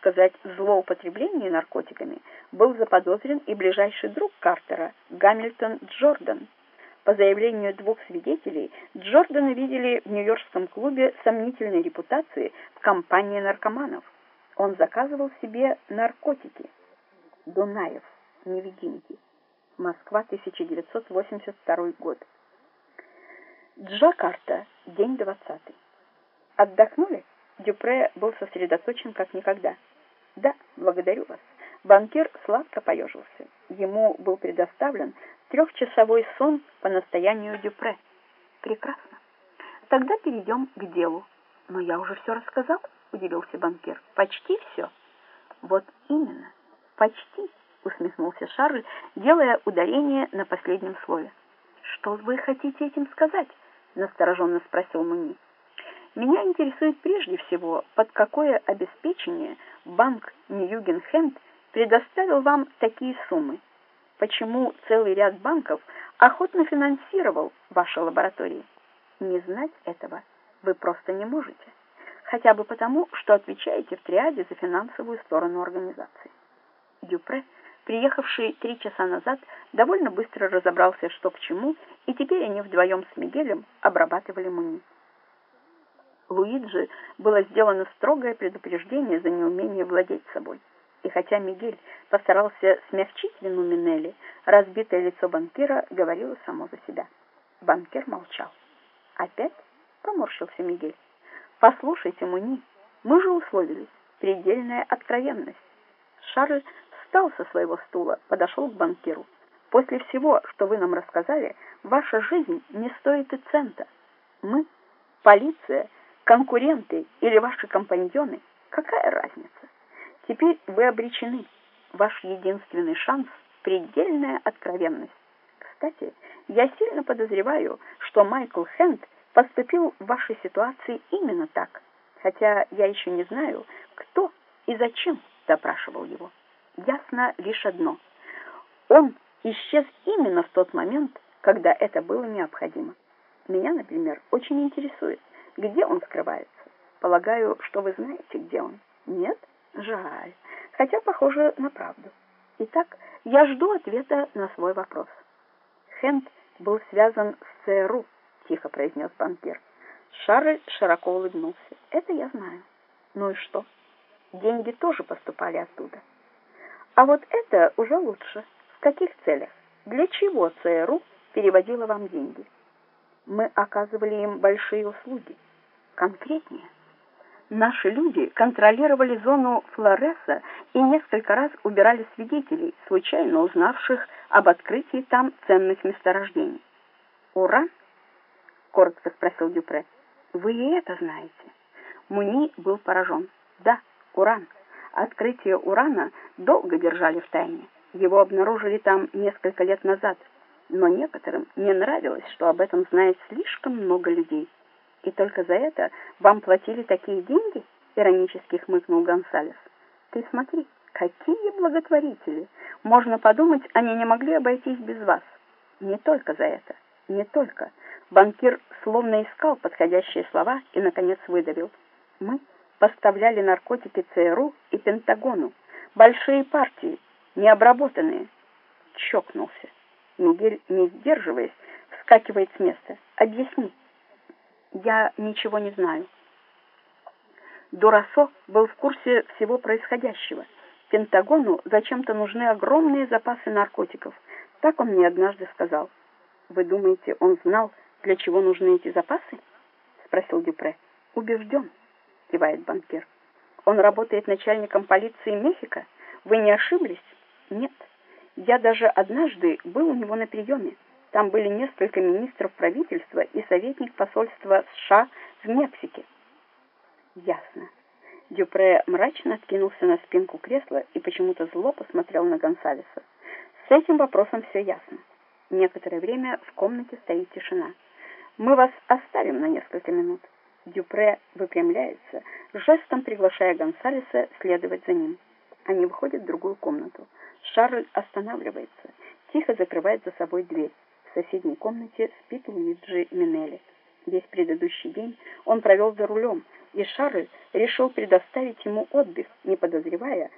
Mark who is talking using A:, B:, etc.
A: сказать, злоупотреблении наркотиками, был заподозрен и ближайший друг Картера, Гамильтон Джордан. По заявлению двух свидетелей, Джордана видели в нью-йоркском клубе сомнительной репутации в компании наркоманов. Он заказывал себе наркотики. Дунаев, невидимки. Москва, 1982 год. Джакарта, день 20. Отдохнули? Дюпре был сосредоточен как никогда. Да, благодарю вас. Банкир сладко поежился. Ему был предоставлен трехчасовой сон по настоянию Дюпре. Прекрасно. Тогда перейдем к делу. Но я уже все рассказал, удивился банкир. Почти все. Вот именно, почти, усмехнулся Шарль, делая ударение на последнем слове. Что вы хотите этим сказать? настороженно спросил Муни. Меня интересует прежде всего, под какое обеспечение банк Ньюгенхенд предоставил вам такие суммы. Почему целый ряд банков охотно финансировал ваши лаборатории? Не знать этого вы просто не можете. Хотя бы потому, что отвечаете в триаде за финансовую сторону организации. Дюпре приехавший три часа назад, довольно быстро разобрался, что к чему, и теперь они вдвоем с Мигелем обрабатывали Муни. Луиджи было сделано строгое предупреждение за неумение владеть собой. И хотя Мигель постарался смягчить вину Минелли, разбитое лицо банкира говорило само за себя. Банкир молчал. «Опять?» — поморщился Мигель. «Послушайте, Муни, мы же условились. Предельная откровенность. Шарль встал со своего стула, подошел к банкиру. «После всего, что вы нам рассказали, ваша жизнь не стоит и цента. Мы, полиция, конкуренты или ваши компаньоны, какая разница? Теперь вы обречены. Ваш единственный шанс — предельная откровенность. Кстати, я сильно подозреваю, что Майкл Хенд поступил в вашей ситуации именно так, хотя я еще не знаю, кто и зачем допрашивал его» ясно лишь одно. Он исчез именно в тот момент, когда это было необходимо. Меня, например, очень интересует, где он скрывается. Полагаю, что вы знаете, где он. Нет? Жаль. Хотя похоже на правду. Итак, я жду ответа на свой вопрос. Хенд был связан с ЦРУ, тихо произнес банкир. Шарль широко улыбнулся. Это я знаю. Ну и что? Деньги тоже поступали оттуда. А вот это уже лучше. В каких целях? Для чего ЦРУ переводила вам деньги? Мы оказывали им большие услуги. Конкретнее. Наши люди контролировали зону Флореса и несколько раз убирали свидетелей, случайно узнавших об открытии там ценных месторождений. «Уран?» — коротко спросил Дюпре. «Вы и это знаете?» Муни был поражен. «Да, уран». Открытие урана долго держали в тайне. Его обнаружили там несколько лет назад, но некоторым не нравилось, что об этом знает слишком много людей. И только за это вам платили такие деньги? Иронически хмыкнул Гонсалес. Ты смотри, какие благотворители! Можно подумать, они не могли обойтись без вас. Не только за это, не только. Банкир словно искал подходящие слова и, наконец, выдавил. Мы поставляли наркотики ЦРУ и Пентагону. Большие партии, необработанные. Чокнулся. Мигель, не сдерживаясь, вскакивает с места. Объясни. Я ничего не знаю. Дурасо был в курсе всего происходящего. Пентагону зачем-то нужны огромные запасы наркотиков. Так он мне однажды сказал. Вы думаете, он знал, для чего нужны эти запасы? Спросил Дюпре. Убежден кивает банкир. Он работает начальником полиции Мехико? Вы не ошиблись? Нет. Я даже однажды был у него на приеме. Там были несколько министров правительства и советник посольства США в Мексике. Ясно. Дюпре мрачно откинулся на спинку кресла и почему-то зло посмотрел на Гонсалеса. С этим вопросом все ясно. Некоторое время в комнате стоит тишина. Мы вас оставим на несколько минут. Дюпре выпрямляется, жестом приглашая Гонсалеса следовать за ним. Они выходят в другую комнату. Шарль останавливается, тихо закрывает за собой дверь. В соседней комнате спит Луиджи Минелли. Весь предыдущий день он провел за рулем, и Шарль решил предоставить ему отдых, не подозревая,